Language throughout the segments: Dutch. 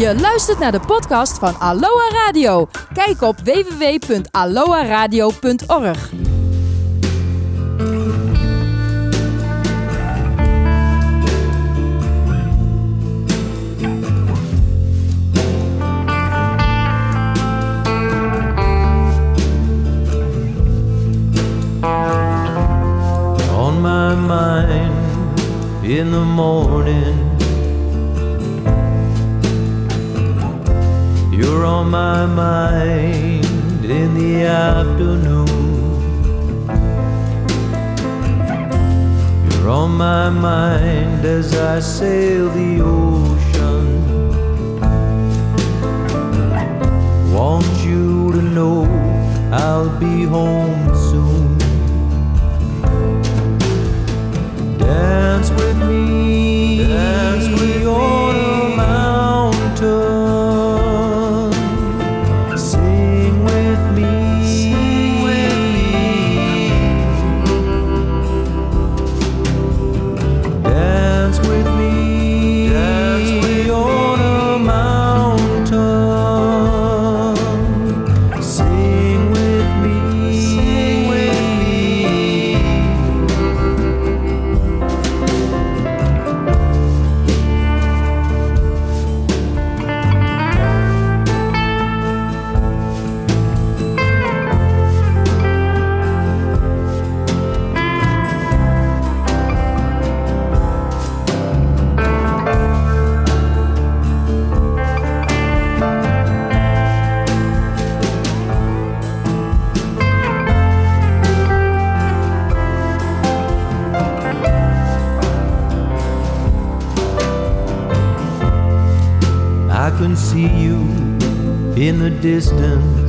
Je luistert naar de podcast van Aloha Radio. Kijk op www.aloha-radio.org. on my mind in the morning. You're on my mind in the afternoon. You're on my mind as I sail the ocean. Want you to know I'll be home soon. Dance with me, dance with me on a mountain. In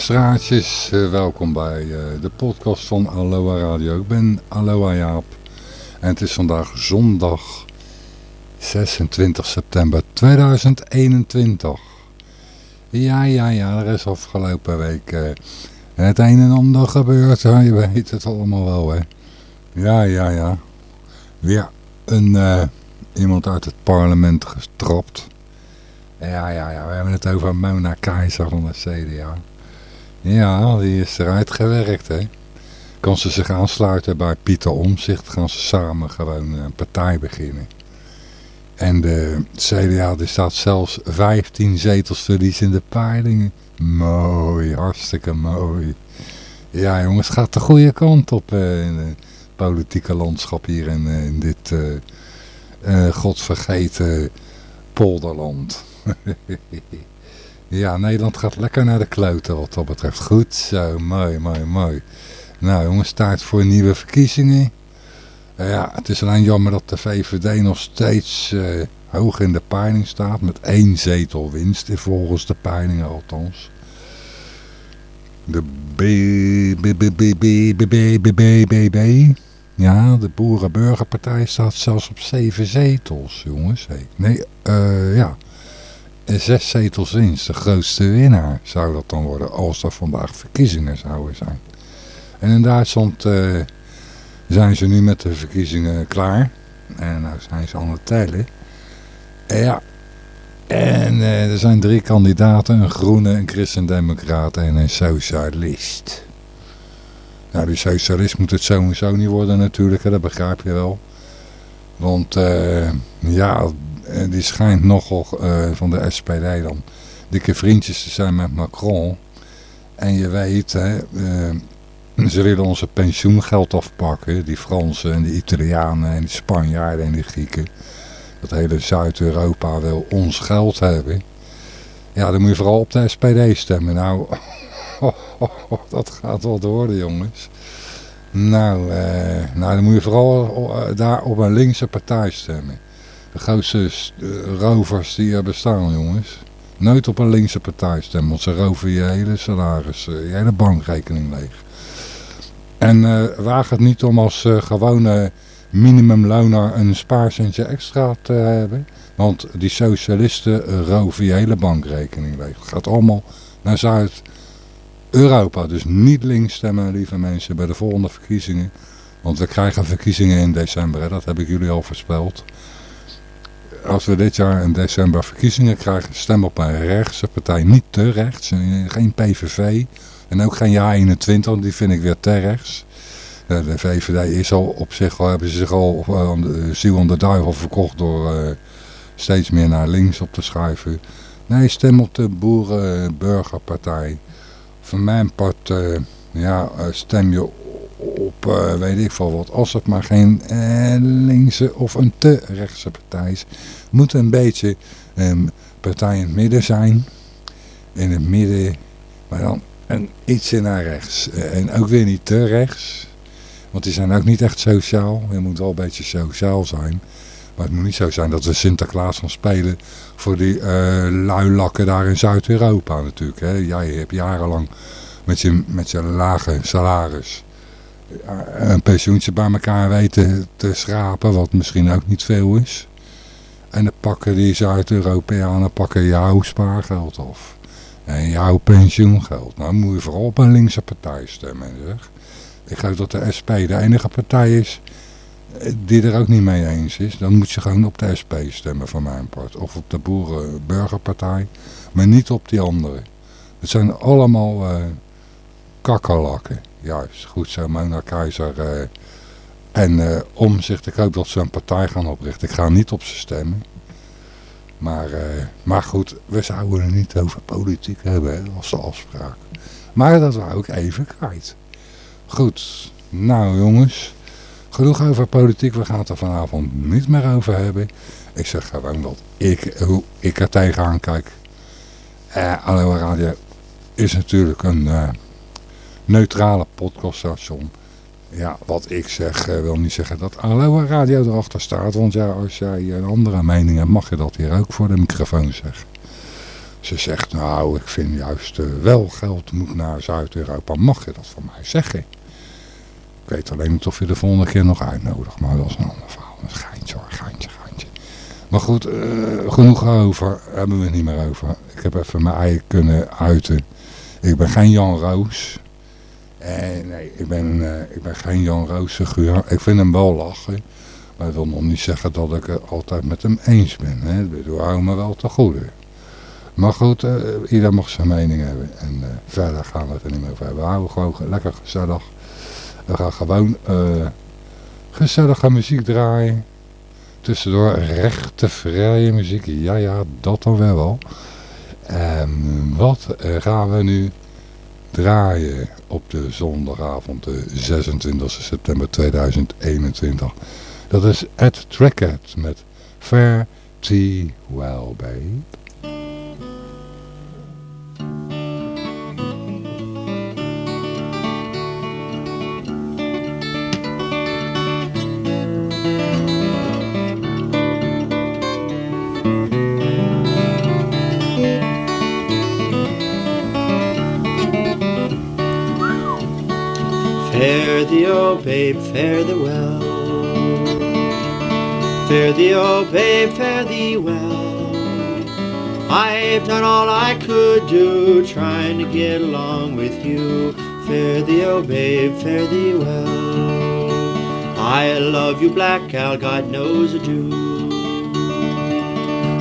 luisteraartjes, eh, welkom bij eh, de podcast van Aloha Radio. Ik ben Aloha Jaap en het is vandaag zondag 26 september 2021. Ja, ja, ja, er is afgelopen week eh, het een en ander gebeurd. Je weet het allemaal wel, hè. Ja, ja, ja. Weer een, iemand uit het parlement getrapt. Ja, ja, ja, we hebben het over Mona Keizer van de CDA. Ja, die is eruit gewerkt, hè. Kan ze zich aansluiten bij Pieter Omzicht, gaan ze samen gewoon een partij beginnen. En de CDA die staat zelfs 15 zetels verlies in de peilingen. Mooi, hartstikke mooi. Ja jongens, het gaat de goede kant op eh, in het politieke landschap hier in, eh, in dit eh, godvergeten polderland. ja, Nederland gaat lekker naar de kloten wat dat betreft. Goed zo, mooi, mooi, mooi. Nou jongens, tijd voor nieuwe verkiezingen. ja, het is alleen jammer dat de VVD nog steeds uh, hoog in de peiling staat. Met één zetel winst, volgens de peilingen althans. De BBBBBBB. Ja, de Boerenburgerpartij staat zelfs op zeven zetels, jongens. Nee, uh, ja. Zes zetels winst, de grootste winnaar zou dat dan worden als er vandaag verkiezingen zouden zijn. En in Duitsland uh, zijn ze nu met de verkiezingen klaar. En nou zijn ze aan het tellen. En ja, en uh, er zijn drie kandidaten, een groene, een christendemocraat en een socialist. Nou, die socialist moet het sowieso niet worden natuurlijk, dat begrijp je wel. Want uh, ja, die schijnt nogal uh, van de SPD dan dikke vriendjes te zijn met Macron. En je weet, hè, ze willen onze pensioengeld afpakken, die Fransen en de Italianen en de Spanjaarden en de Grieken. Dat hele Zuid-Europa wil ons geld hebben. Ja, dan moet je vooral op de SPD stemmen. Nou, dat gaat wel worden jongens. Nou, eh, nou, dan moet je vooral eh, daar op een linkse partij stemmen. De grootste uh, rovers die er bestaan jongens. Nooit op een linkse partij stemmen, want ze roven je hele salaris, je hele bankrekening leeg. En uh, waag het niet om als uh, gewone minimumloner een spaarcentje extra te hebben. Want die socialisten roven je hele bankrekening leeg. Het gaat allemaal naar Zuid-Europa. Dus niet links stemmen, lieve mensen, bij de volgende verkiezingen. Want we krijgen verkiezingen in december, hè? dat heb ik jullie al voorspeld. Als we dit jaar in december verkiezingen krijgen, stem op een rechtse partij. Niet te rechts, geen PVV en ook geen JA21, die vind ik weer te rechts. De VVD is al op zich, al hebben ze zich al aan de ziel duivel verkocht door steeds meer naar links op te schuiven. Nee, stem op de Boerenburgerpartij. Van mijn part, ja, stem je op, uh, weet ik veel wat. Als het maar geen linkse of een te rechtse partij is. Moet een beetje een partij in het midden zijn. In het midden, maar dan een ietsje naar rechts. En ook weer niet te rechts. Want die zijn ook niet echt sociaal. Je moet wel een beetje sociaal zijn. Maar het moet niet zo zijn dat we Sinterklaas gaan spelen voor die uh, luilakken daar in Zuid-Europa natuurlijk. Hè. Jij hebt jarenlang met je, met je lage salaris een pensioentje bij elkaar weten te schrapen, wat misschien ook niet veel is. En dan pakken die Zuid-Europeanen pakken jouw spaargeld af. En jouw pensioengeld. Nou moet je vooral op een linkse partij stemmen. Zeg. Ik geloof dat de SP de enige partij is eh, die er ook niet mee eens is. Dan moet je gewoon op de SP stemmen van mijn part. Of op de Boerenburgerpartij. Maar niet op die andere. Het zijn allemaal uh, kakkerlakken. Juist, goed zo, Mona Keizer. Uh, en uh, omzicht, ik hoop dat ze een partij gaan oprichten. Ik ga niet op ze stemmen. Maar, uh, maar goed, we zouden het niet over politiek hebben als de afspraak. Maar dat wou ik even kwijt. Goed, nou jongens, genoeg over politiek. We gaan het er vanavond niet meer over hebben. Ik zeg gewoon wat ik, hoe ik er tegenaan kijk. Aloha Radio is natuurlijk een neutrale podcaststation. Ja, wat ik zeg uh, wil niet zeggen dat Aloha Radio erachter staat. Want ja, als jij een andere mening hebt, mag je dat hier ook voor de microfoon zeggen. Ze zegt, nou, ik vind juist uh, wel geld moet naar Zuid-Europa. Mag je dat van mij zeggen? Ik weet alleen niet of je de volgende keer nog uitnodigt. Maar dat is een ander verhaal. Een geintje hoor, geintje, geintje. Maar goed, uh, genoeg over. Hebben we het niet meer over. Ik heb even mijn ei kunnen uiten. Ik ben geen Jan Roos. En nee, ik ben, uh, ik ben geen Jan Roos. Ik vind hem wel lachen. Maar dat wil nog niet zeggen dat ik het altijd met hem eens ben. Hè? Ik hou me wel te goede. Maar goed, uh, ieder mag zijn mening hebben. En uh, verder gaan we het er niet meer over hebben. We houden gewoon lekker gezellig. We gaan gewoon gezellige muziek draaien. Tussendoor rechte, vrije muziek. Ja, ja, dat dan wel. En wat gaan we nu draaien op de zondagavond, de 26 september 2021? Dat is Ed Trackett met Fair Tea Well, Babe. Thee, O babe, fare thee well. Fare thee, O babe, fare thee well. I've done all I could do, trying to get along with you. Fare thee, O babe, fare thee well. I love you, black gal, God knows I do.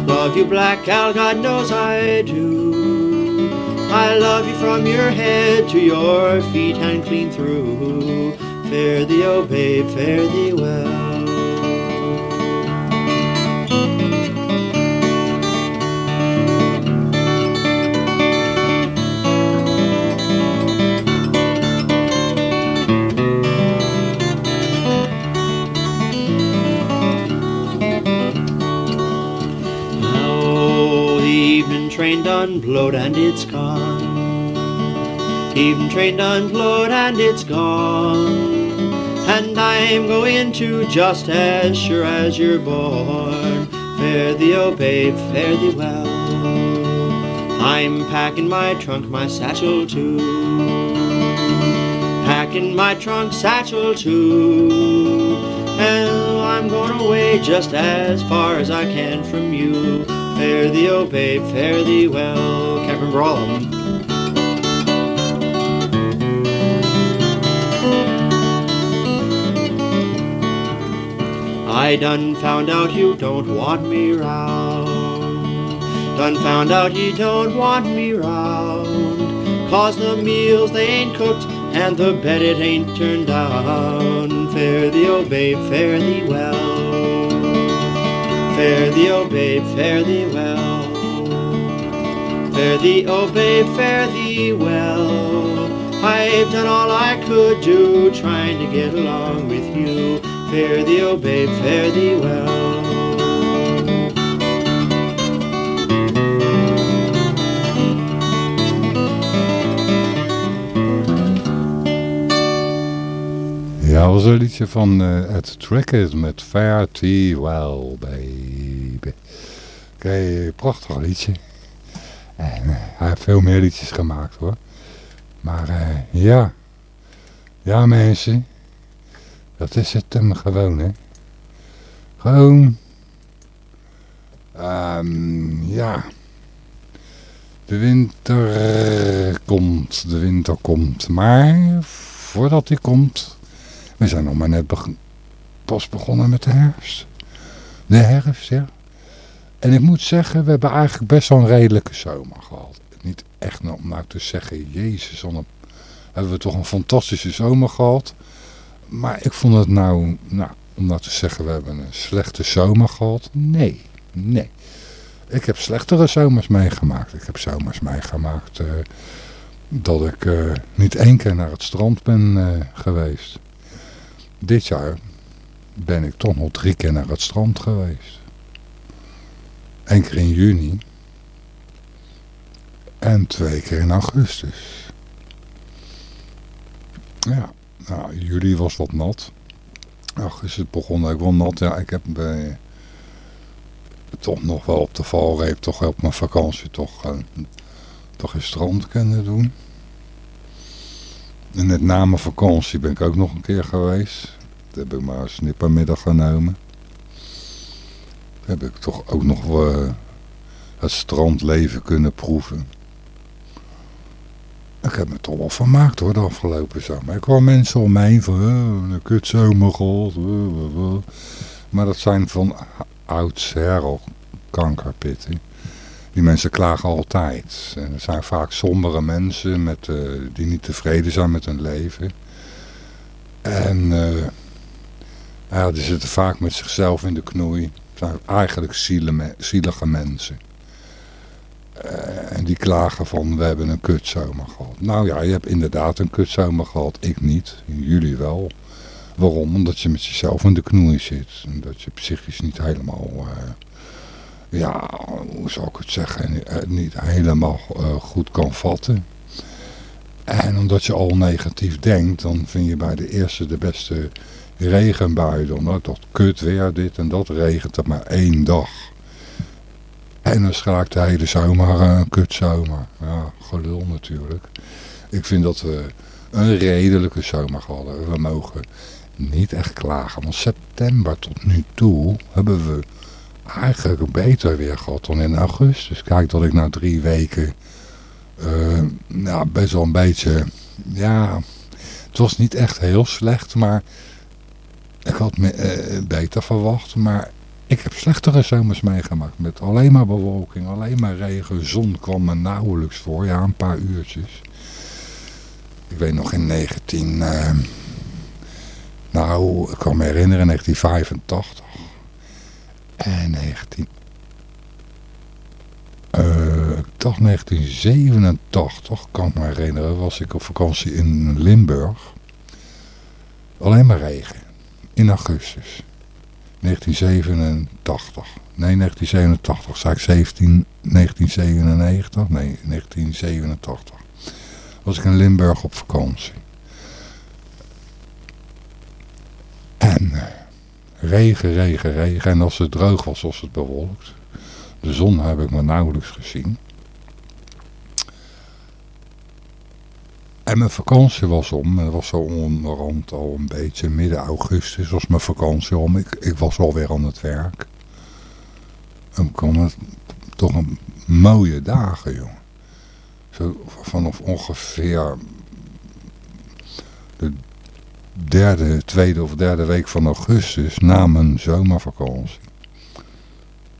Love you, black gal, God knows I do. I love you from your head to your feet and clean through. Fare thee, O babe, fare thee well. Oh, evening train done blowed and it's. Evening train done blowed and it's gone. And I'm going to just as sure as you're born. Fare thee, oh babe, fare thee well. I'm packing my trunk, my satchel too. Packing my trunk, satchel too. And I'm going away just as far as I can from you. Fare thee, oh babe, fare thee well. Can't remember all of them. I done found out you don't want me round. Done found out you don't want me round. Cause the meals they ain't cooked and the bed it ain't turned down. Fare thee, oh babe, fare thee well. Fare thee, oh babe, fare thee well. Fare thee, oh babe, fare thee well. I've done all I could do, trying to get along with you. Fare thee, oh babe, fare thee well. Ja, was een liedje van uh, Ed Trickett met Fare Thee Well, baby. Oké, prachtig liedje. En uh, hij heeft veel meer liedjes gemaakt hoor. Maar uh, ja, ja mensen, dat is het hem gewoon hè. Gewoon, um, ja, de winter komt, de winter komt. Maar voordat die komt, we zijn nog maar net pas begonnen met de herfst. De herfst, ja. En ik moet zeggen, we hebben eigenlijk best wel een redelijke zomer gehad. Niet echt om nou te zeggen, jezus, hebben we toch een fantastische zomer gehad. Maar ik vond het nou, nou, om nou te zeggen, we hebben een slechte zomer gehad. Nee, nee. Ik heb slechtere zomers meegemaakt. Ik heb zomers meegemaakt uh, dat ik uh, niet één keer naar het strand ben uh, geweest. Dit jaar ben ik toch nog drie keer naar het strand geweest. Eén keer in juni. En twee keer in augustus. Ja, nou, juli was wat nat. Augustus begon ik wel nat. Ja, ik heb bij, toch nog wel op de valreep, toch op mijn vakantie, toch, uh, toch een strand kunnen doen. En net na mijn vakantie ben ik ook nog een keer geweest. Dat heb ik maar een snippermiddag genomen. heb ik toch ook nog uh, het strandleven kunnen proeven. Ik heb me toch wel vermaakt hoor, de afgelopen zomer. Ik hoor mensen om mij heen van, een kutzomer gehad. Maar dat zijn van oudsher al kankerpitten. Die mensen klagen altijd. En er zijn vaak sombere mensen met, die niet tevreden zijn met hun leven. En ja, die zitten vaak met zichzelf in de knoei. Het zijn eigenlijk zielige mensen. Uh, en die klagen van, we hebben een kutzomer gehad. Nou ja, je hebt inderdaad een kutzomer gehad. Ik niet. Jullie wel. Waarom? Omdat je met jezelf in de knoei zit. En dat je psychisch niet helemaal... Uh, ja, hoe zou ik het zeggen, niet helemaal goed kan vatten. En omdat je al negatief denkt, dan vind je bij de eerste de beste regenbui dan. Nou, dat kut weer, dit en dat, regent het maar één dag. En dan schraakt de zomer een kutzomer. Ja, gelul natuurlijk. Ik vind dat we een redelijke zomer gehad. We mogen niet echt klagen. Want september tot nu toe hebben we eigenlijk beter weer gehad dan in augustus. Kijk dat ik na drie weken uh, nou, best wel een beetje... Ja, het was niet echt heel slecht, maar ik had me uh, beter verwacht. Maar ik heb slechtere zomers meegemaakt met alleen maar bewolking, alleen maar regen. Zon kwam me nauwelijks voor, ja een paar uurtjes. Ik weet nog in 19... Uh, nou, ik kan me herinneren, 1985 en 19... Uh, ik dacht 1987, kan ik me herinneren, was ik op vakantie in Limburg. Alleen maar regen. In augustus. 1987. Nee, 1987. Zei ik 17, 1997? Nee, 1987. Was ik in Limburg op vakantie. En regen, regen, regen. En als het droog was, was het bewolkt. De zon heb ik maar nauwelijks gezien. En mijn vakantie was om. Het was zo onderhand al een beetje midden augustus was mijn vakantie om. Ik, ik was alweer aan het werk. En kwam het toch een mooie dagen, jongen. Zo vanaf ongeveer de derde, tweede of derde week van augustus na mijn zomervakantie.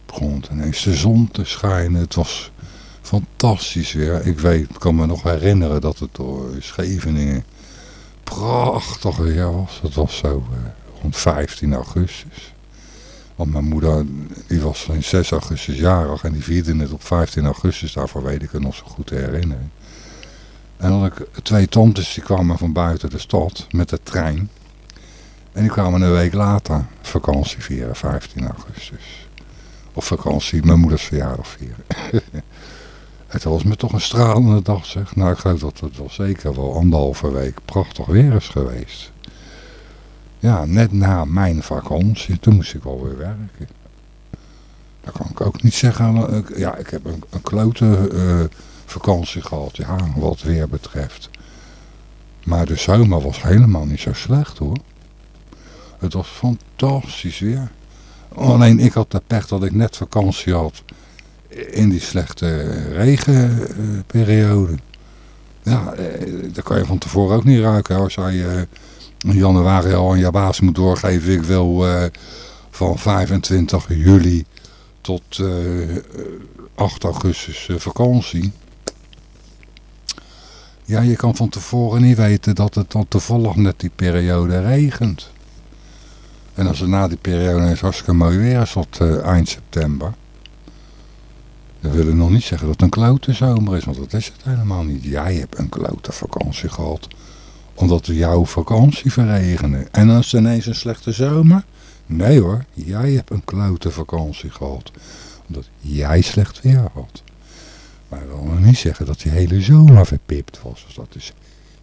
Begon ineens de zon te schijnen. Het was fantastisch weer. Ik weet, kan me nog herinneren dat het door Scheveningen prachtig weer was. Het was zo eh, rond 15 augustus. Want mijn moeder, die was in 6 augustus jarig en die vierde het op 15 augustus. Daarvoor weet ik het nog zo goed te herinneren. En dan had ik twee tantes die kwamen van buiten de stad met de trein. En die kwamen een week later vakantie vieren, 15 augustus. Of vakantie, mijn moeders verjaardag vieren. het was me toch een stralende dag zeg. Nou, ik geloof dat het wel zeker wel anderhalve week prachtig weer is geweest. Ja, net na mijn vakantie, toen moest ik wel weer werken. Dat kan ik ook niet zeggen. Ja, ik heb een, een klote... Uh, vakantie gehad, ja, wat weer betreft. Maar de zomer was helemaal niet zo slecht hoor. Het was fantastisch weer. Alleen ik had de pech dat ik net vakantie had in die slechte regenperiode. Ja, eh, dat kan je van tevoren ook niet ruiken. Als jij eh, in januari al aan je baas moet doorgeven, ik wil uh, van 25 juli tot 8 augustus vakantie. Ja, je kan van tevoren niet weten dat het dan toevallig net die periode regent. En als het na die periode is hartstikke mooi weer is tot eind september. Dan wil ik nog niet zeggen dat het een klote zomer is, want dat is het helemaal niet. Jij hebt een klote vakantie gehad, omdat jouw vakantie verregende. En dan is het ineens een slechte zomer? Nee hoor, jij hebt een klote vakantie gehad, omdat jij slecht weer had. Maar dat wil nog niet zeggen dat die hele zomer verpipt was. Dus dat is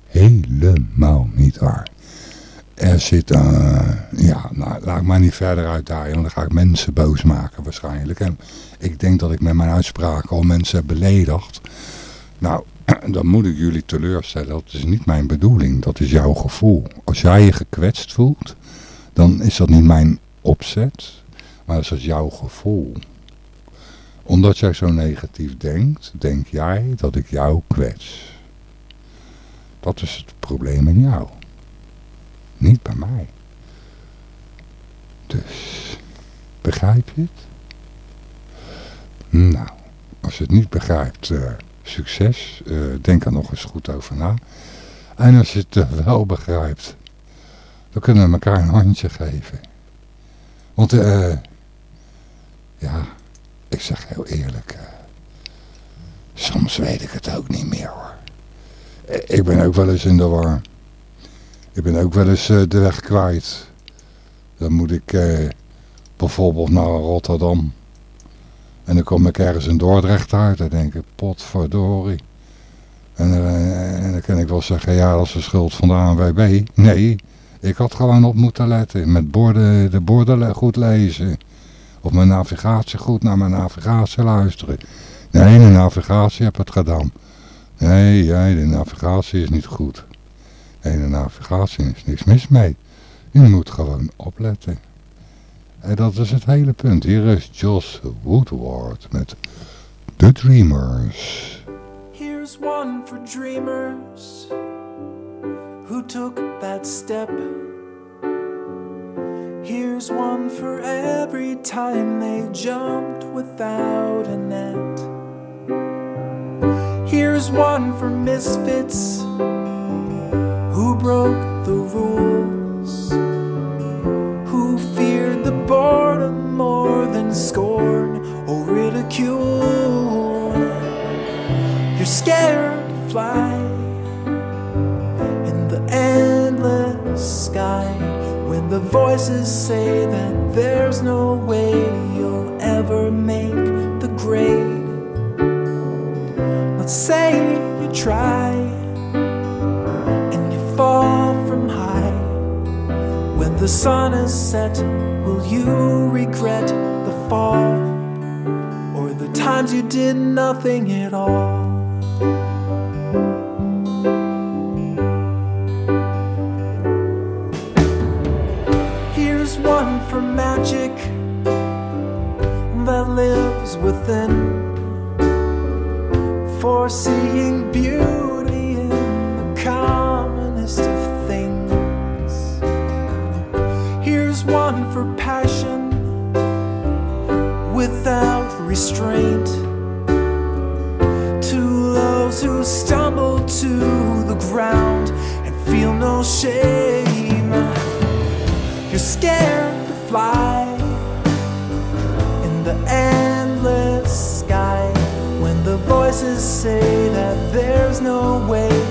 helemaal niet waar. Er zit, uh, ja, nou, laat ik maar niet verder uitdaaien, want dan ga ik mensen boos maken waarschijnlijk. En ik denk dat ik met mijn uitspraken al mensen heb beledigd. Nou, dan moet ik jullie teleurstellen. Dat is niet mijn bedoeling, dat is jouw gevoel. Als jij je gekwetst voelt, dan is dat niet mijn opzet, maar dat is jouw gevoel omdat jij zo negatief denkt, denk jij dat ik jou kwets. Dat is het probleem in jou. Niet bij mij. Dus, begrijp je het? Nou, als je het niet begrijpt, uh, succes. Uh, denk er nog eens goed over na. En als je het uh, wel begrijpt, dan kunnen we elkaar een handje geven. Want, eh, ja, ik zeg heel eerlijk, soms weet ik het ook niet meer hoor. Ik ben ook wel eens in de war. Ik ben ook wel eens uh, de weg kwijt. Dan moet ik uh, bijvoorbeeld naar Rotterdam. En dan kom ik ergens in Dordrecht uit. Dan denk ik, potverdorie. En, en dan kan ik wel zeggen, ja, dat is de schuld van de ANWB. Nee, ik had gewoon op moeten letten. Met borden, de borden goed lezen. Of mijn navigatie goed naar mijn navigatie luisteren. Nee, de navigatie heb het gedaan. Nee, jij, de navigatie is niet goed. En navigatie is niks mis mee. Je moet gewoon opletten. En dat is het hele punt. Hier is Josh Woodward met The Dreamers. Here's one for dreamers who took that step. Here's one for every time they jumped without a net. Here's one for misfits broke the rules, who feared the boredom more than scorn or ridicule. You're scared to fly in the endless sky when the voices say that there's no way you'll ever make the grade. Let's say you try fall from high. When the sun is set, will you regret the fall or the times you did nothing at all? Here's one for magic that lives within, foreseeing beauty restraint. To those who stumble to the ground and feel no shame. You're scared to fly in the endless sky when the voices say that there's no way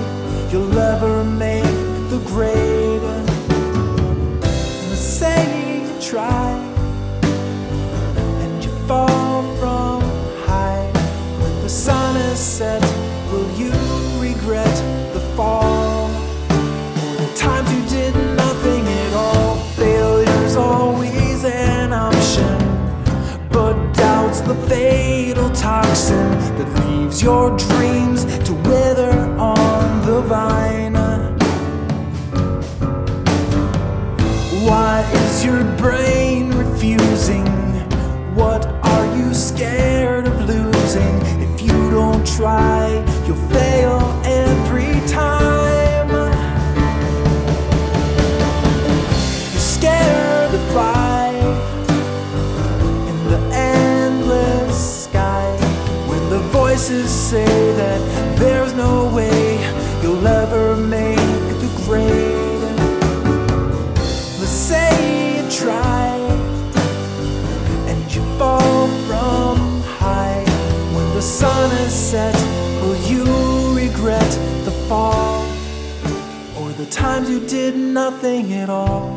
your dreams to wither on the vine. Why is your brain refusing? What are you scared of losing? If you don't try, you'll fail say that there's no way you'll ever make the grade. Let's say you try and you fall from high when the sun is set. Will you regret the fall or the times you did nothing at all?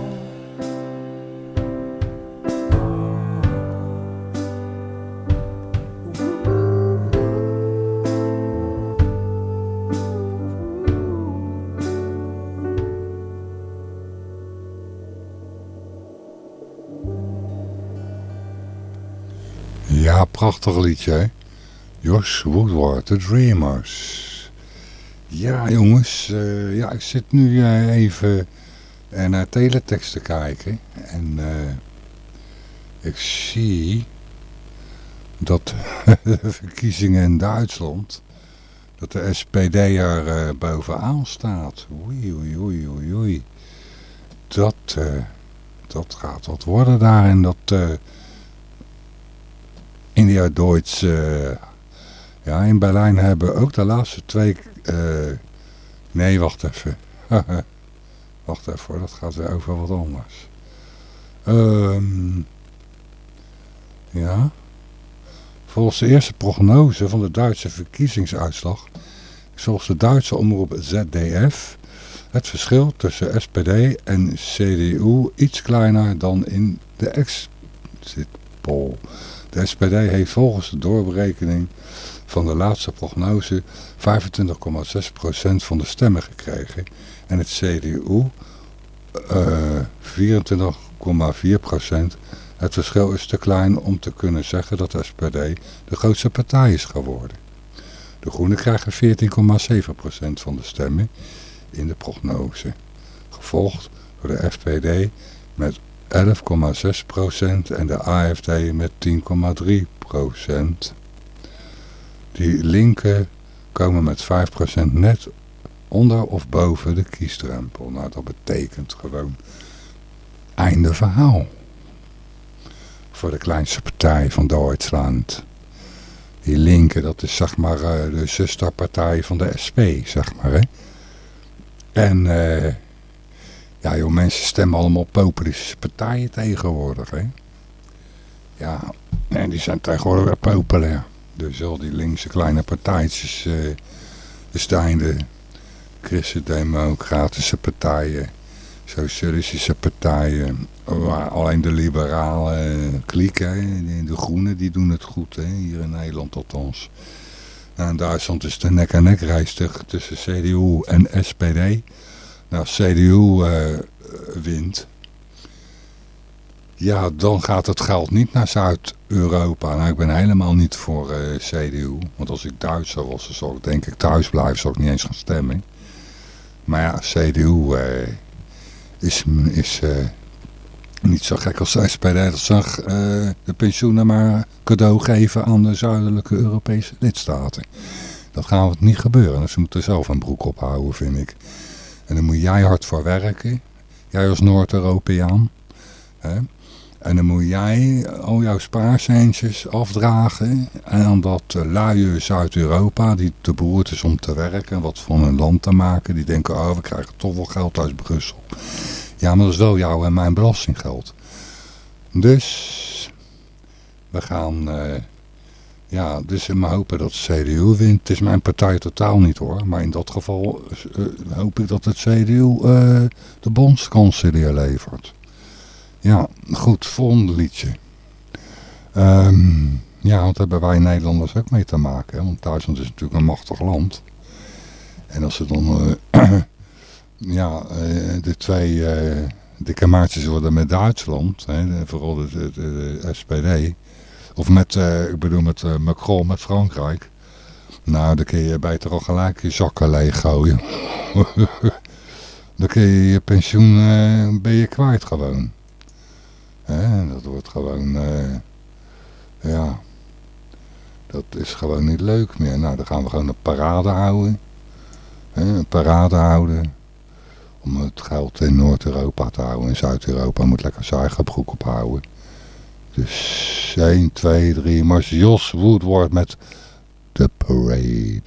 Prachtig liedje, hè? Josh Woodward, The Dreamers. Ja, jongens. eh, ja, ik zit nu eh, even eh, naar teletext te kijken. En ik zie dat de verkiezingen in Duitsland... dat de SPD er bovenaan staat. Oei, oei, oei, oei, oei. Dat, dat gaat wat worden daar in dat... India Duits. eh, ja, in Berlijn hebben ook de laatste twee... eh, nee, wacht even. wacht even hoor, dat gaat weer over wat anders. Ehm, ja. Volgens de eerste prognose van de Duitse verkiezingsuitslag... is volgens de Duitse omroep ZDF... het verschil tussen SPD en CDU iets kleiner dan in de exit poll... De SPD heeft volgens de doorberekening van de laatste prognose 25,6% van de stemmen gekregen en het CDU eh 24,4%. Het verschil is te klein om te kunnen zeggen dat de SPD de grootste partij is geworden. De Groenen krijgen 14,7% van de stemmen in de prognose. Gevolgd door de FPD met 11,6% en de AFD met 10,3%. Die linken komen met 5% net onder of boven de kiesdrempel. Nou, dat betekent gewoon einde verhaal. Voor de kleinste partij van Duitsland. Die linken, dat is zeg maar uh, de zusterpartij van de SP, zeg maar. Hè? En uh, ja joh, mensen stemmen allemaal op populistische partijen tegenwoordig. Hè? Ja, en die zijn tegenwoordig weer populair. Dus al die linkse kleine partijtjes, uh, de stijnde christendemocratische partijen, socialistische partijen, alleen de liberale klieken, de groenen, die doen het goed, hè, hier in Nederland althans. Nou, in Duitsland is de nek-en-nek reis tussen CDU en SPD. Nou, CDU uh, wint, ja, dan gaat het geld niet naar Zuid-Europa. Nou, ik ben helemaal niet voor uh, CDU. Want als ik Duitser was, dan zou ik denk ik thuis blijven. Zou ik niet eens gaan stemmen. Maar ja, CDU uh, is, is niet zo gek als SPD. Dat zag de pensioenen maar cadeau geven aan de zuidelijke Europese lidstaten. Dat gaat niet gebeuren. Dus ze moeten zelf een broek ophouden, vind ik. En dan moet jij hard voor werken. Jij als Noord-Europeaan. En dan moet jij al jouw spaarcentjes afdragen aan dat uh, luie Zuid-Europa die te beroerd is om te werken, wat van hun land te maken. Die denken, oh we krijgen toch wel geld uit Brussel. Ja, maar dat is wel jouw en mijn belastinggeld. Dus, we gaan, uh, ja, dus we hopen dat de CDU wint. Het is mijn partij totaal niet hoor, maar in dat geval uh, hoop ik dat het CDU de bondskanselier levert. Ja, goed, volgende liedje. Um, ja, want daar hebben wij Nederlanders ook mee te maken. Want Duitsland is natuurlijk een machtig land. En als ze dan uh, ja, uh, de twee uh, dikke maatjes worden met Duitsland, hè, vooral de, SPD, of met, ik bedoel met Macron, met Frankrijk, nou dan kun je beter al gelijk je zakken leeggooien. dan kun je je pensioen, ben je kwijt gewoon. Dat wordt gewoon, ja, dat is gewoon niet leuk meer. Nou, dan gaan we gewoon een parade houden. Een parade houden. Om het geld in Noord-Europa te houden. In Zuid-Europa moet lekker zijn eigen broek ophouden. Dus 1, 2, 3, Mars Jos Woodward met The Parade.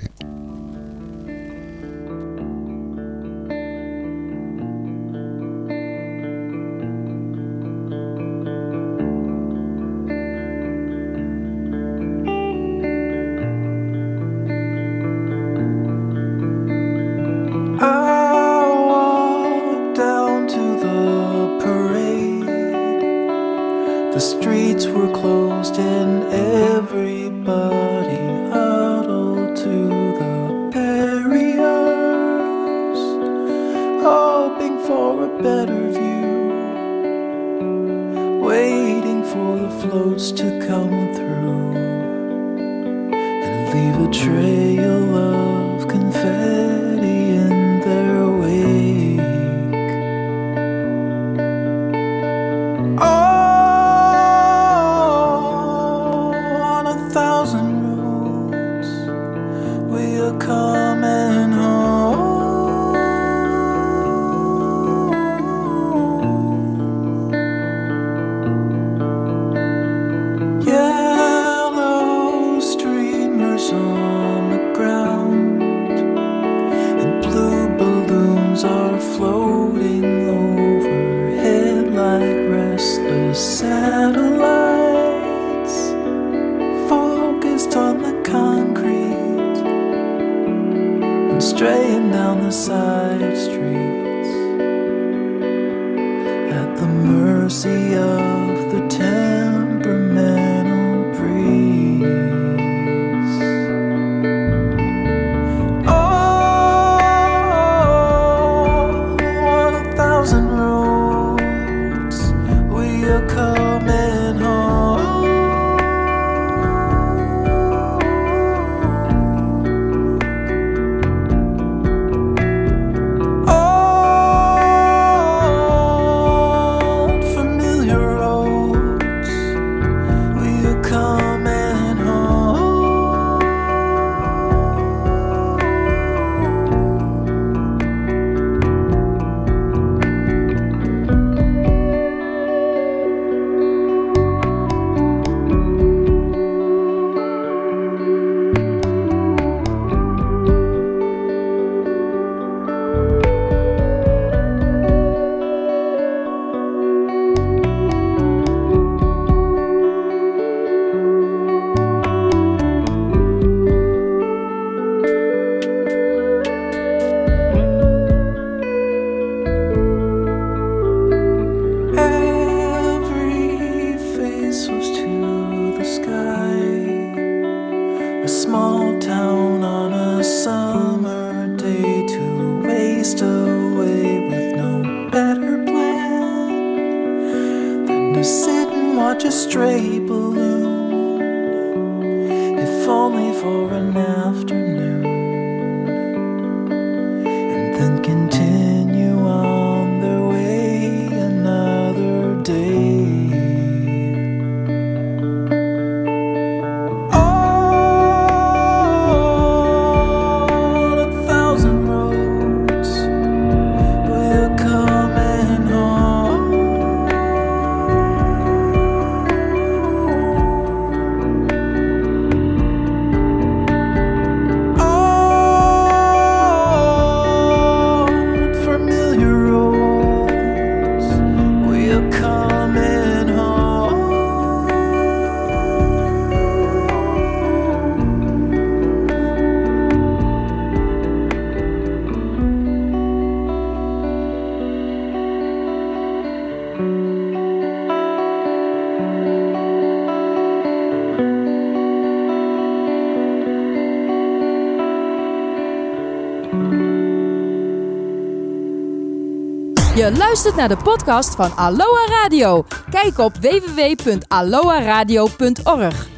luistert naar de podcast van Aloha Radio. Kijk op www.aloaradio.org.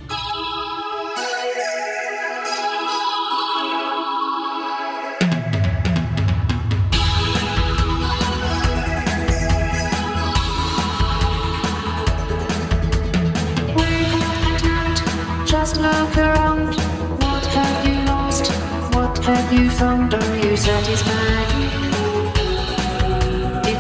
Just look around. What have you lost? What have you found? Are you satisfied?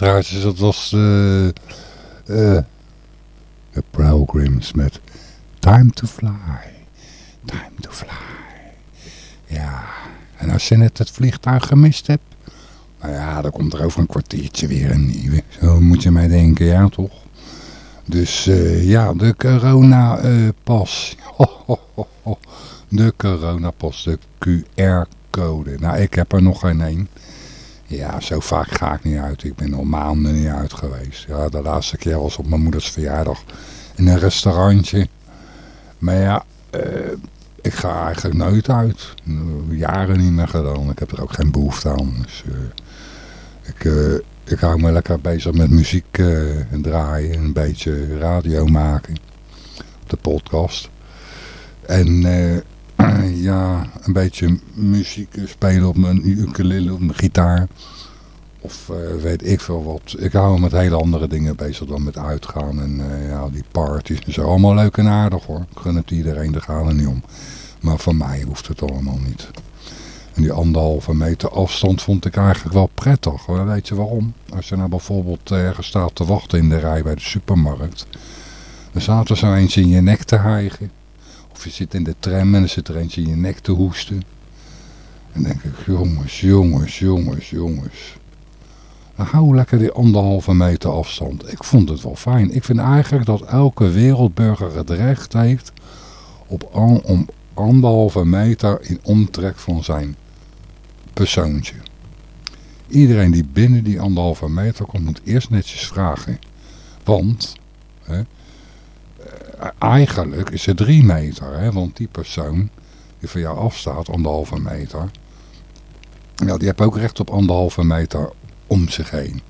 luisteraars. Dat was eh, eh, de uh, Programs met Time to Fly. Time to Fly. Ja, en als je net het vliegtuig gemist hebt. Nou ja, dan komt er over een kwartiertje weer een nieuwe. Zo moet je mij denken, ja toch? Dus eh, ja, de coronapas. De coronapost, de QR-code. Nou, ik heb er nog geen één. Ja, zo vaak ga ik niet uit. Ik ben al maanden niet uit geweest. Ja, de laatste keer was op mijn moeders verjaardag in een restaurantje. Maar ja, uh, ik ga eigenlijk nooit uit. Jaren niet meer gedaan. Ik heb er ook geen behoefte aan. Dus uh, ik, uh, ik hou me lekker bezig met muziek draaien. En een beetje radio maken. Op de podcast. En ja, een beetje muziek spelen op mijn ukulele, op mijn gitaar. Of uh, weet ik veel wat. Ik hou me met hele andere dingen bezig dan met uitgaan en uh, ja, die parties en zo. Allemaal leuk en aardig hoor. Ik gun het iedereen, daar gaan er niet om. Maar voor mij hoeft het allemaal niet. En die anderhalve meter afstand vond ik eigenlijk wel prettig. Weet je waarom? Als je nou bijvoorbeeld ergens staat te wachten in de rij bij de supermarkt. Dan er zo eens in je nek te hijgen. Of je zit in de tram en er zit er eentje in je nek te hoesten. En denk ik, jongens, jongens, jongens, jongens. Dan hou lekker die anderhalve meter afstand. Ik vond het wel fijn. Ik vind eigenlijk dat elke wereldburger het recht heeft op om anderhalve meter in omtrek van zijn persoontje. Iedereen die binnen die anderhalve meter komt, moet eerst netjes vragen. Want, hè, eigenlijk is het drie meter. Hè, want die persoon die van jou afstaat, anderhalve meter. Ja, die heeft ook recht op anderhalve meter om zich heen.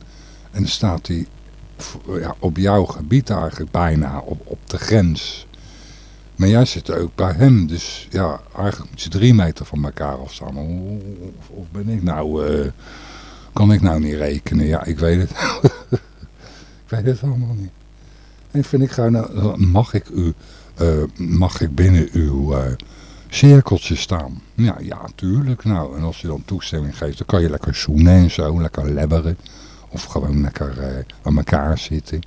En dan staat hij ja, op jouw gebied eigenlijk bijna op, op de grens. Maar jij zit ook bij hem, dus ja, eigenlijk moet je drie meter van elkaar afstaan. Of, of ben ik nou, uh, kan ik nou niet rekenen? Ja, ik weet het. ik weet het allemaal niet. En vind ik gewoon, uh, mag ik u, uh, mag ik binnen uw cirkeltje staan? Ja, ja, tuurlijk. Nou, en als je dan toestemming geeft, dan kan je lekker zoenen en zo, lekker lebberen. Of gewoon lekker aan elkaar zitten.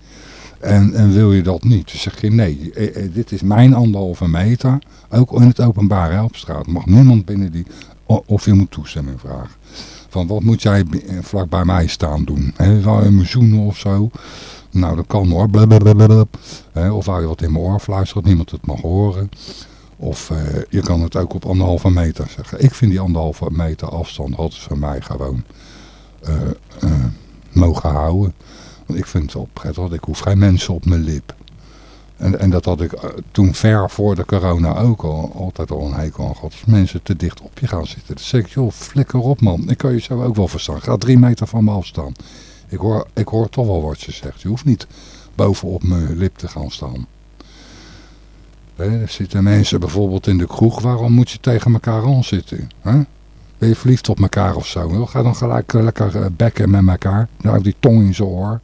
En, en wil je dat niet, dan zeg je nee, eh, eh, dit is mijn anderhalve meter. Ook in het openbare helpstraat mag niemand binnen die, of je moet toestemming vragen. Van wat moet jij eh, vlak bij mij staan doen? He, wil je me zoenen of zo? Nou, dat kan hoor. Blablabla. of wou je wat in mijn oor fluisteren, dat niemand het mag horen. Of uh, je kan het ook op anderhalve meter zeggen. Ik vind die anderhalve meter afstand altijd voor mij gewoon uh, uh, mogen houden. Want ik vind het wel prettig, ik hoef geen mensen op mijn lip. En, en dat had ik toen ver voor de corona ook al altijd al een hekel aan. Als mensen te dicht op je gaan zitten. Dan zeg ik, joh, flikker op man. Ik kan je zo ook wel verstaan. Ga drie meter van me afstaan. Ik hoor, ik hoor toch wel wat je zegt. Je hoeft niet bovenop mijn lip te gaan staan. er zitten mensen bijvoorbeeld in de kroeg. Waarom moet je tegen elkaar aan zitten? Ben je verliefd op elkaar of zo? Ga dan gelijk eh, lekker uh, bekken met elkaar. Nou, die tong in zijn oor.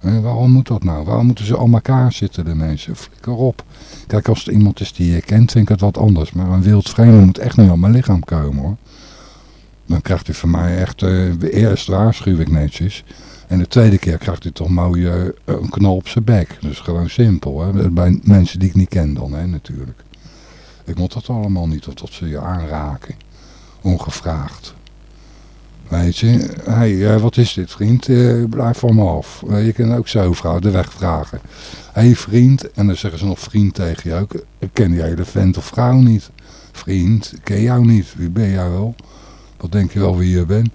waarom moet dat nou? Waarom moeten ze al elkaar zitten, de mensen? Flikker op. Kijk, als het iemand is die je kent, vind ik het wat anders. Maar een wild vreemde moet echt niet op mijn lichaam komen, hoor. Dan krijgt hij van mij echt... Uh, eerst waarschuw ik netjes. En de tweede keer krijgt hij toch mooi een knal op zijn bek. Dus gewoon simpel, hè. Bij mensen die ik niet ken dan, hè, natuurlijk. Ik moet dat allemaal niet, of dat ze je aanraken ongevraagd. Weet je, hey, wat is dit vriend? Uh, blijf van me af. Je kan ook zo vrouw de weg vragen. Hé hey, vriend, en dan zeggen ze nog vriend tegen je ook. Ik ken die hele vent of vrouw niet. Vriend, ik ken jou niet. Wie ben jij wel? Wat denk je wel wie je bent?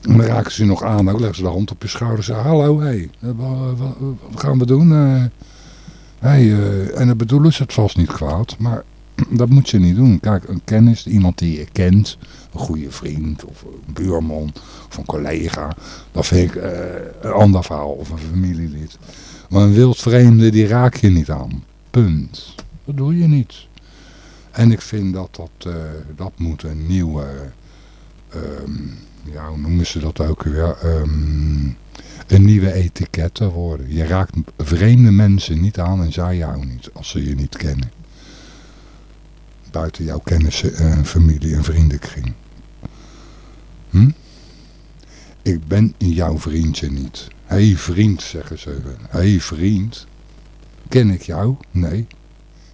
En dan raken ze nog aan, ook leggen ze de hand op je schouder en zeggen, hallo, hé, hey, wat, wat, gaan we doen? Uh, hey, en dan bedoelen ze het vast niet kwaad, maar dat moet je niet doen. Kijk, een kennis, iemand die je kent, een goede vriend of een buurman of een collega, dat vind ik een ander verhaal of een familielid. Maar een wildvreemde, die raak je niet aan. Punt. Dat doe je niet. En ik vind dat dat, dat moet een nieuwe, um, ja hoe noemen ze dat ook weer, um, een nieuwe etiketten worden. Je raakt vreemde mensen niet aan en zij jou niet, als ze je niet kennen buiten jouw kennissen, en familie en vriendenkring. Hm? Ik ben jouw vriendje niet. Hé hey, vriend, zeggen ze. Hé hey, vriend. Ken ik jou? Nee.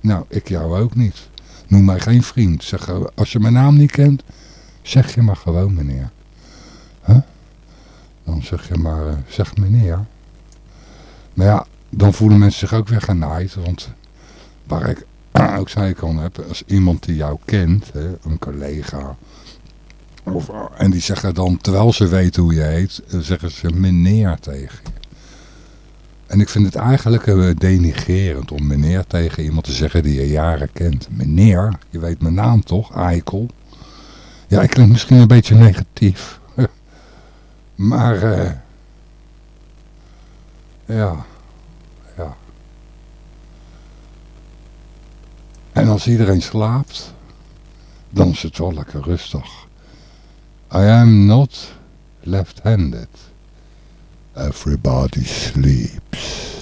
Nou, ik jou ook niet. Noem mij geen vriend. Zeg, als je mijn naam niet kent, zeg je maar gewoon meneer. Huh? Dan zeg je maar, eh, zeg meneer. Maar ja, dan voelen mensen zich ook weer genaaid. Want waar ik ook zei kan hebben, als iemand die jou kent, hè, een collega, of, en die zeggen dan, terwijl ze weten hoe je heet, eh, zeggen ze meneer tegen je. En ik vind het eigenlijk uh, denigerend om meneer tegen iemand te zeggen die je jaren kent. Meneer, je weet mijn naam toch, Eikel? Ja, ik klink misschien een beetje negatief. maar, uh, ja, ja. En als iedereen slaapt, dan is het wel lekker rustig. I am not left-handed. Everybody sleeps.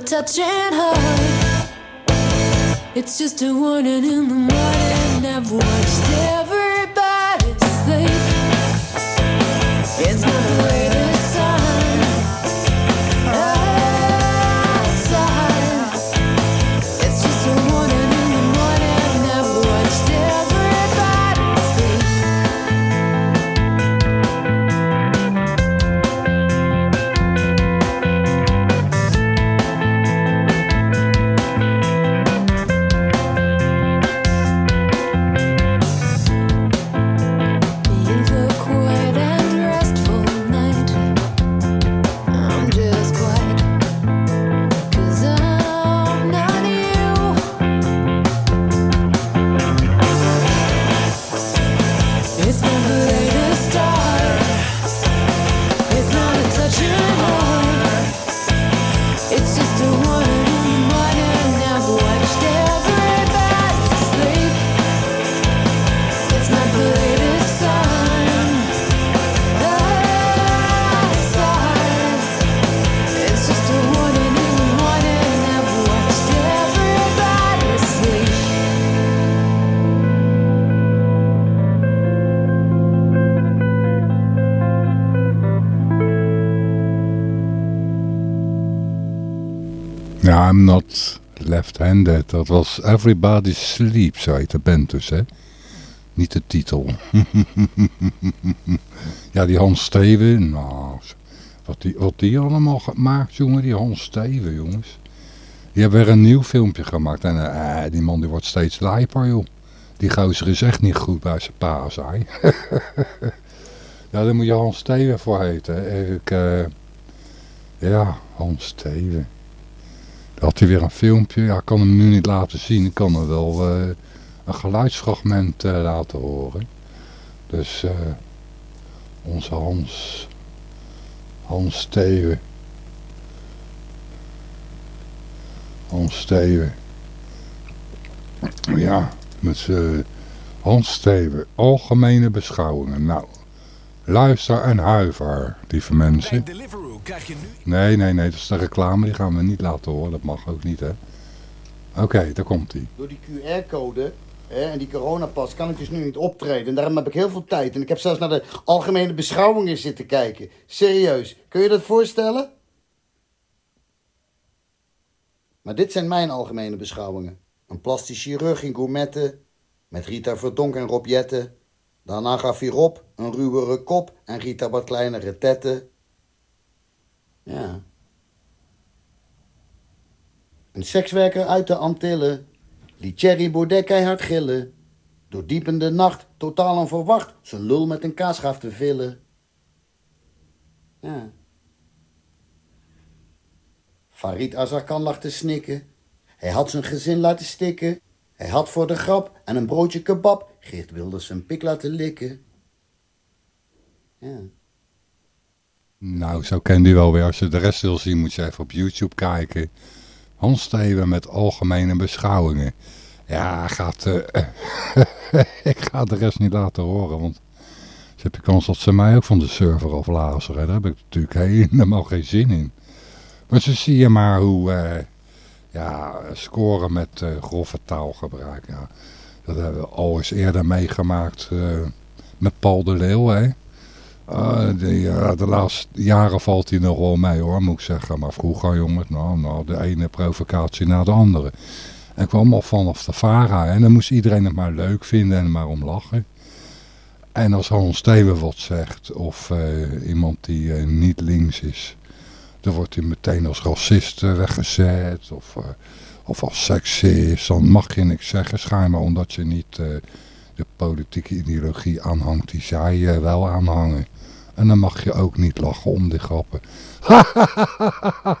Touching heart. It's just a warning in the morning. I've watched everybody I'm not left-handed. Dat was Everybody Sleeps, zo heet de band dus, hè. Niet de titel. ja, die Hans Steven, nou, wat die, wat die allemaal gemaakt, jongen, die Hans Steven, jongens. Die hebben weer een nieuw filmpje gemaakt en eh, die man die wordt steeds lijper, joh. Die gozer is echt niet goed bij zijn pa, zei. ja, daar moet je Hans Steven voor heten. Ik, eh, ja, Hans Steven. Had hij weer een filmpje. Ja, ik kan hem nu niet laten zien. Ik kan er wel eh, een geluidsfragment eh, laten horen. Dus eh, onze Hans. Hans Steven. Hans Steven. Ja, met z'n Hans Steven. Algemene beschouwingen. Nou, luister en huiver, lieve mensen. Bij Deliveroo krijg je nu... Nee, nee, nee, dat is de reclame. Die gaan we niet laten horen. Dat mag ook niet, hè. Oké, daar komt hij. Door die QR-code hè, en die coronapas kan ik dus nu niet optreden. En daarom heb ik heel veel tijd. En ik heb zelfs naar de algemene beschouwingen zitten kijken. Serieus, kun je dat voorstellen? Maar dit zijn mijn algemene beschouwingen. Een plastisch chirurg in gourmetten, met Rita Verdonk en Rob Jetten. Daarna gaf hij Rob een ruwere kop en Rita wat kleinere tetten. Ja. Een sekswerker uit de Antillen liet Thierry Baudet keihard gillen. Door diepende nacht, totaal onverwacht, zijn lul met een kaasgaaf te villen. Ja. Farid Azarkan lag te snikken. Hij had zijn gezin laten stikken. Hij had voor de grap en een broodje kebab Geert Wilders zijn pik laten likken. Ja. Nou, zo kent u wel weer. Als je de rest wil zien, moet je even op YouTube kijken. Hans Steven met algemene beschouwingen. Ja, gaat, eh, ik ga de rest niet laten horen, want ze heb je kans dat ze mij ook van de server aflazeren. Daar heb ik natuurlijk helemaal geen zin in. Maar zo zie je maar hoe, eh, ja, scoren met eh, grove taalgebruik. Ja. Dat hebben we al eens eerder meegemaakt met Paul de Leeuw, hè. Ah, die, eh, de laatste jaren valt hij nog wel mee hoor, moet ik zeggen. Maar vroeger jongens, nou, nou de ene provocatie na de andere. En kwam al vanaf de VARA. En dan moest iedereen het maar leuk vinden en maar om lachen. En als Hans Steven wat zegt, of eh, iemand die eh, niet links is, dan wordt hij meteen als racist weggezet. Of, of als seksist, dan mag je niks zeggen. Schijnbaar omdat je niet de politieke ideologie aanhangt die zij eh, wel aanhangen. En dan mag je ook niet lachen om die grappen.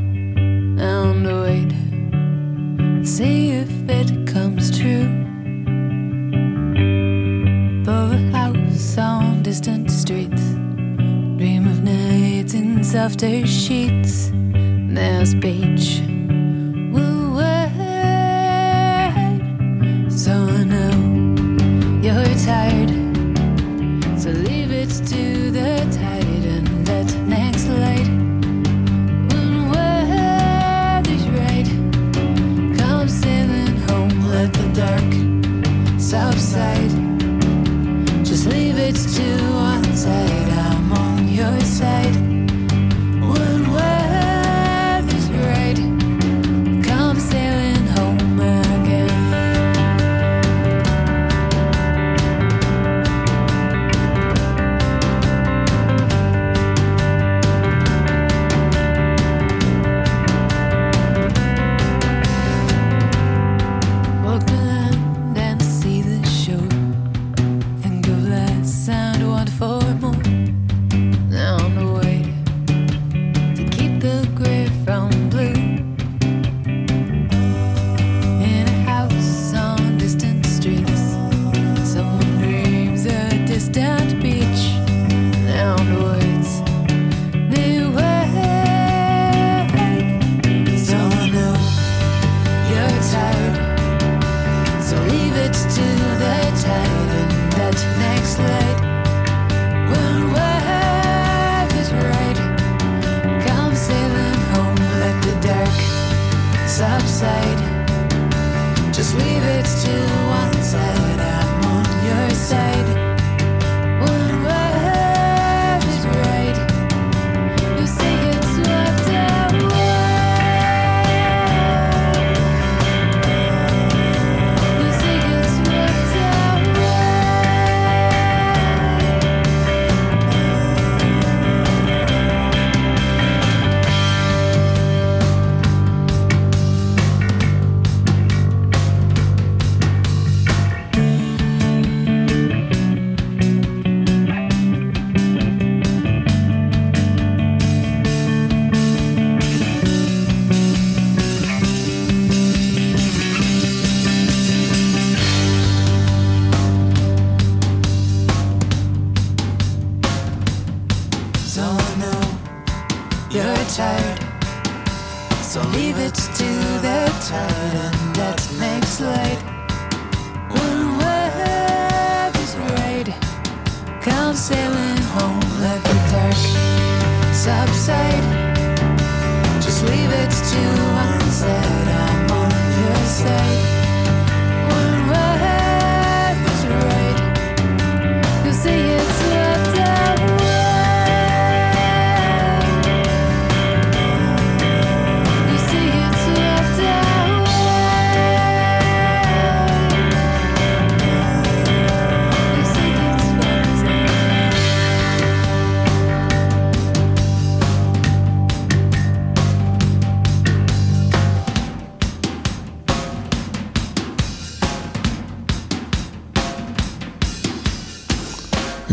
And wait, see if it comes true. For a house on distant streets, dream of nights in softer sheets. There's beach.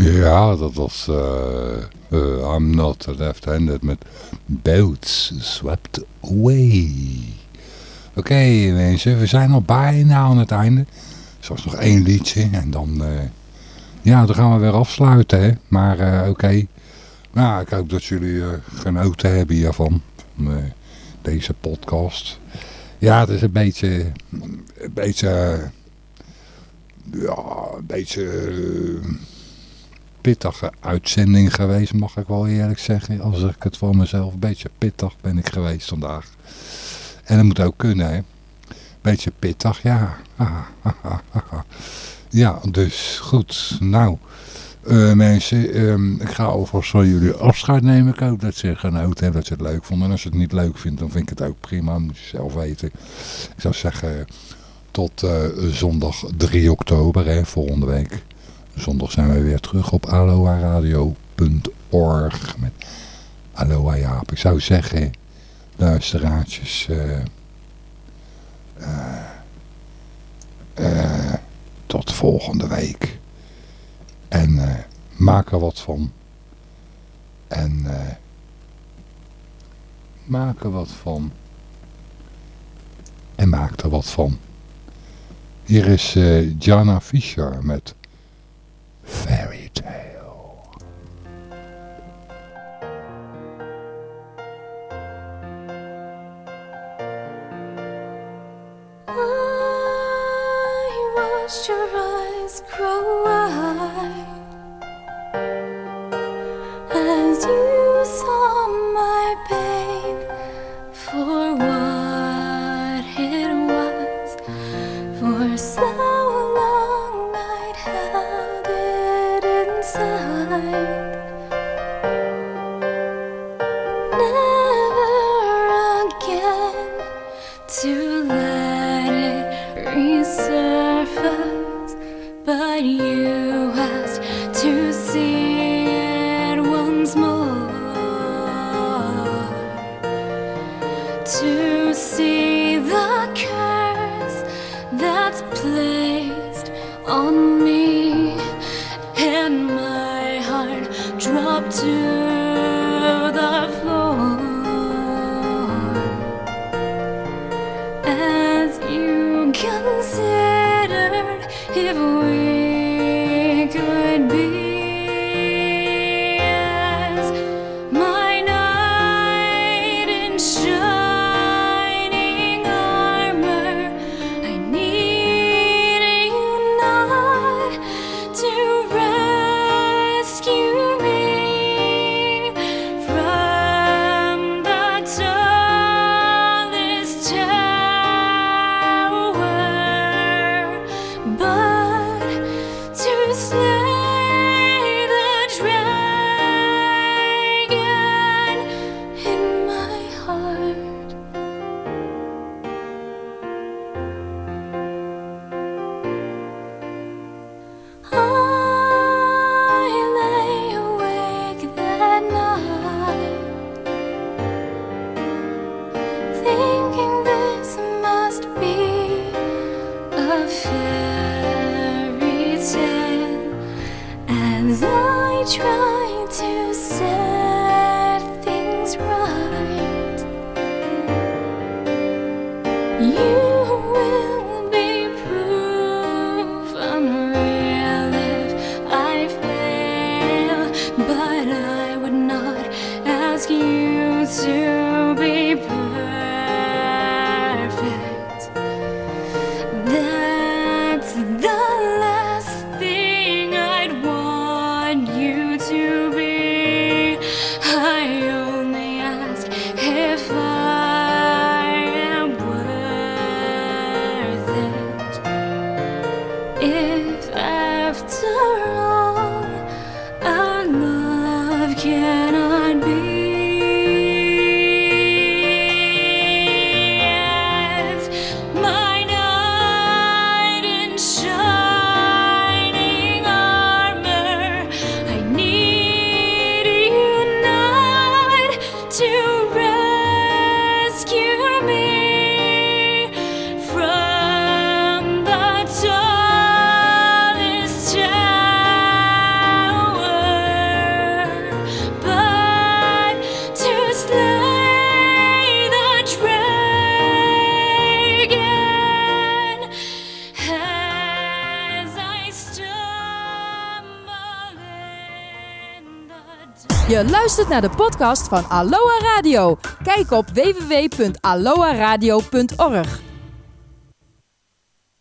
Ja, dat was eh, I'm Not Left-Handed met Boats Swept Away. Oké mensen, we zijn al bijna aan het einde. Zoals nog één liedje en dan, eh, ja, dan gaan we weer afsluiten. Hè? Maar oké, nou, ik hoop dat jullie genoten hebben hiervan, van deze podcast. Ja, het is een beetje, een beetje, ja, een beetje... pittige uitzending geweest, mag ik wel eerlijk zeggen. Als ik het voor mezelf, een beetje pittig ben ik geweest vandaag. En dat moet ook kunnen, hè. Beetje pittig, ja. Ja, dus goed. Nou, eh, mensen, ehm, ik ga alvast van jullie afscheid nemen. Ik hoop dat ze genoten hebben, dat ze het leuk vonden. En als je het niet leuk vindt, dan vind ik het ook prima. Moet je zelf weten. Ik zou zeggen, tot eh, zondag 3 oktober, hè, volgende week. Zondag zijn we weer terug op aloha-radio.org met Aloha Jaap. Ik zou zeggen, luisteraartjes, eh, tot volgende week. En maak er wat van. En maak er wat van. En maak er wat van. Hier is Jana Fischer met Fairy Tale. I watched your eyes grow wide as you saw my pain naar de podcast van Aloha Radio. Kijk op www.aloaradio.org.